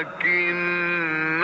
ولكن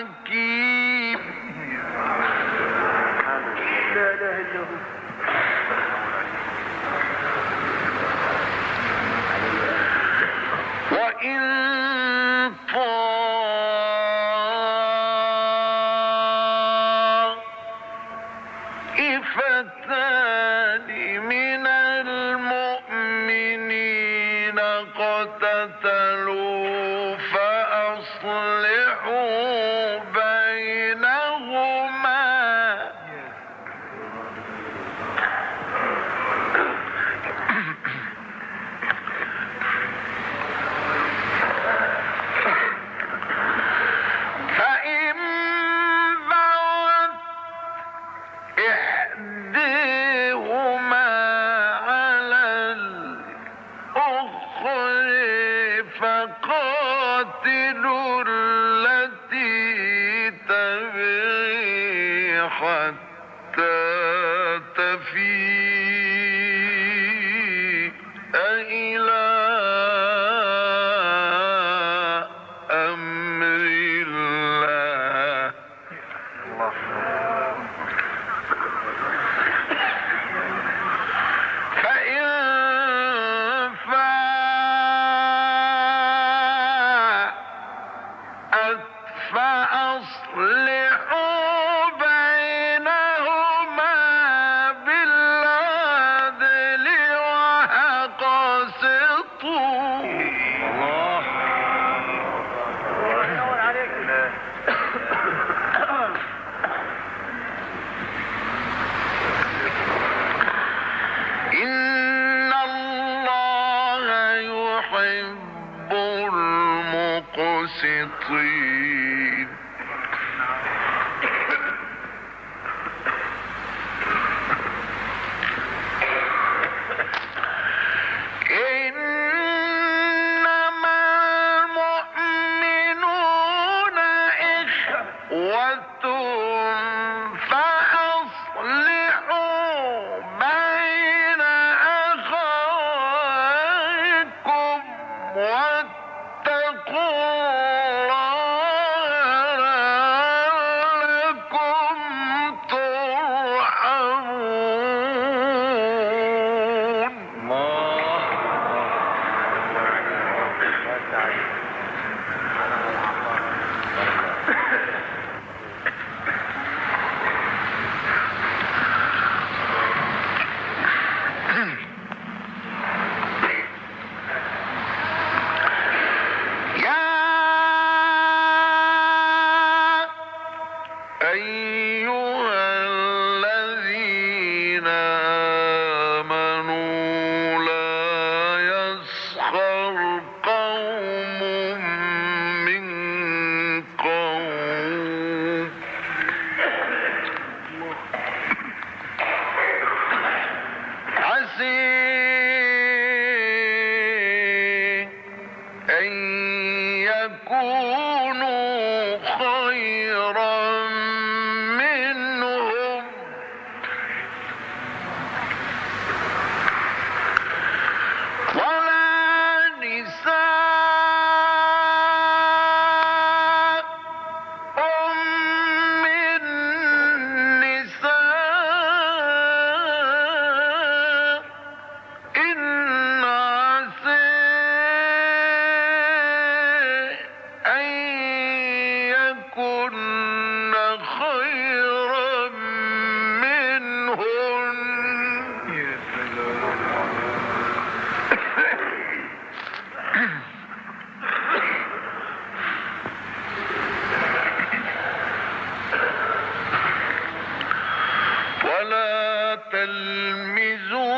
की ولا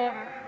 fire.